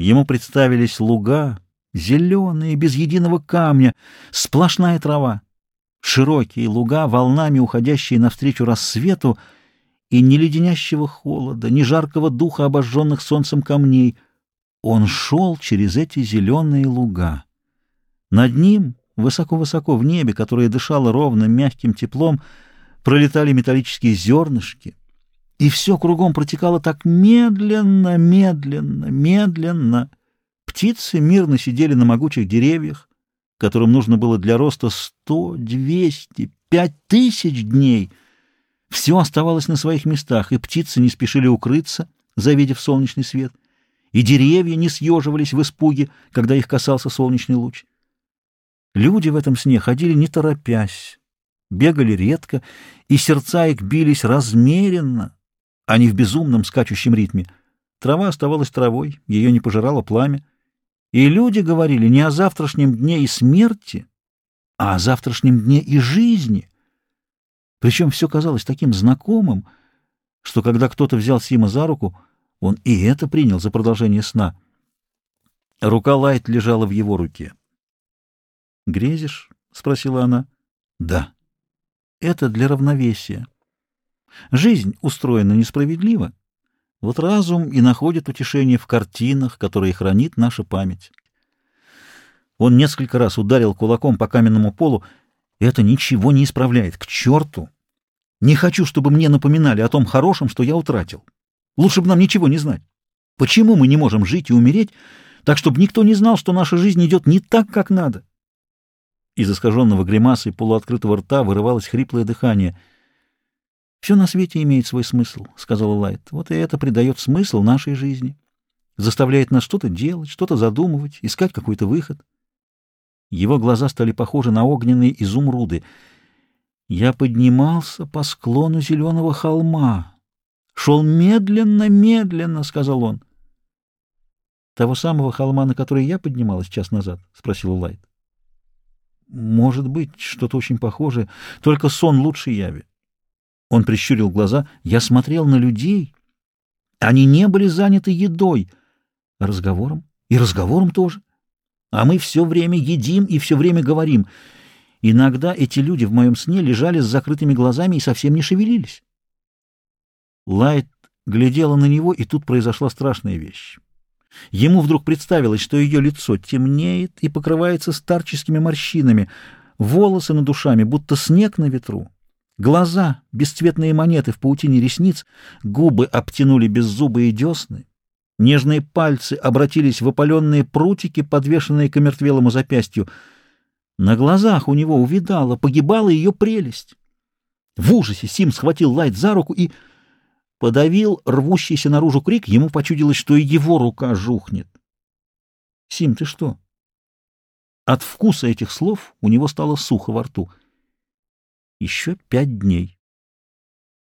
Ему представились луга, зеленые, без единого камня, сплошная трава, широкие луга, волнами уходящие навстречу рассвету, и ни леденящего холода, ни жаркого духа обожженных солнцем камней. Он шел через эти зеленые луга. Над ним, высоко-высоко в небе, которое дышало ровным мягким теплом, пролетали металлические зернышки, и все кругом протекало так медленно, медленно, медленно. Птицы мирно сидели на могучих деревьях, которым нужно было для роста сто, двести, пять тысяч дней. Все оставалось на своих местах, и птицы не спешили укрыться, завидев солнечный свет, и деревья не съеживались в испуге, когда их касался солнечный луч. Люди в этом сне ходили не торопясь, бегали редко, и сердца их бились размеренно, а не в безумном скачущем ритме. Трава оставалась травой, ее не пожирало пламя. И люди говорили не о завтрашнем дне и смерти, а о завтрашнем дне и жизни. Причем все казалось таким знакомым, что когда кто-то взял Сима за руку, он и это принял за продолжение сна. Рука Лайт лежала в его руке. «Грезишь?» — спросила она. «Да». «Это для равновесия». Жизнь устроена несправедливо. Вот разум и находит утешение в картинах, которые хранит наша память. Он несколько раз ударил кулаком по каменному полу. Это ничего не исправляет. К черту! Не хочу, чтобы мне напоминали о том хорошем, что я утратил. Лучше бы нам ничего не знать. Почему мы не можем жить и умереть, так чтобы никто не знал, что наша жизнь идет не так, как надо? Из искаженного гримасы полуоткрытого рта вырывалось хриплое дыхание — «Все на свете имеет свой смысл», — сказала Лайт. «Вот и это придает смысл нашей жизни. Заставляет нас что-то делать, что-то задумывать, искать какой-то выход». Его глаза стали похожи на огненные изумруды. «Я поднимался по склону зеленого холма. Шел медленно-медленно», — сказал он. «Того самого холма, на который я поднималась час назад?» — спросила Лайт. «Может быть, что-то очень похожее, только сон лучше яви. Он прищурил глаза. Я смотрел на людей. Они не были заняты едой. Разговором. И разговором тоже. А мы все время едим и все время говорим. Иногда эти люди в моем сне лежали с закрытыми глазами и совсем не шевелились. Лайт глядела на него, и тут произошла страшная вещь. Ему вдруг представилось, что ее лицо темнеет и покрывается старческими морщинами, волосы над душами, будто снег на ветру. Глаза, бесцветные монеты в паутине ресниц, губы обтянули беззубые десны, нежные пальцы обратились в опаленные прутики, подвешенные к омертвелому запястью. На глазах у него увидала, погибала ее прелесть. В ужасе Сим схватил Лайт за руку и подавил рвущийся наружу крик. Ему почудилось, что и его рука жухнет. — Сим, ты что? От вкуса этих слов у него стало сухо во рту — еще пять дней.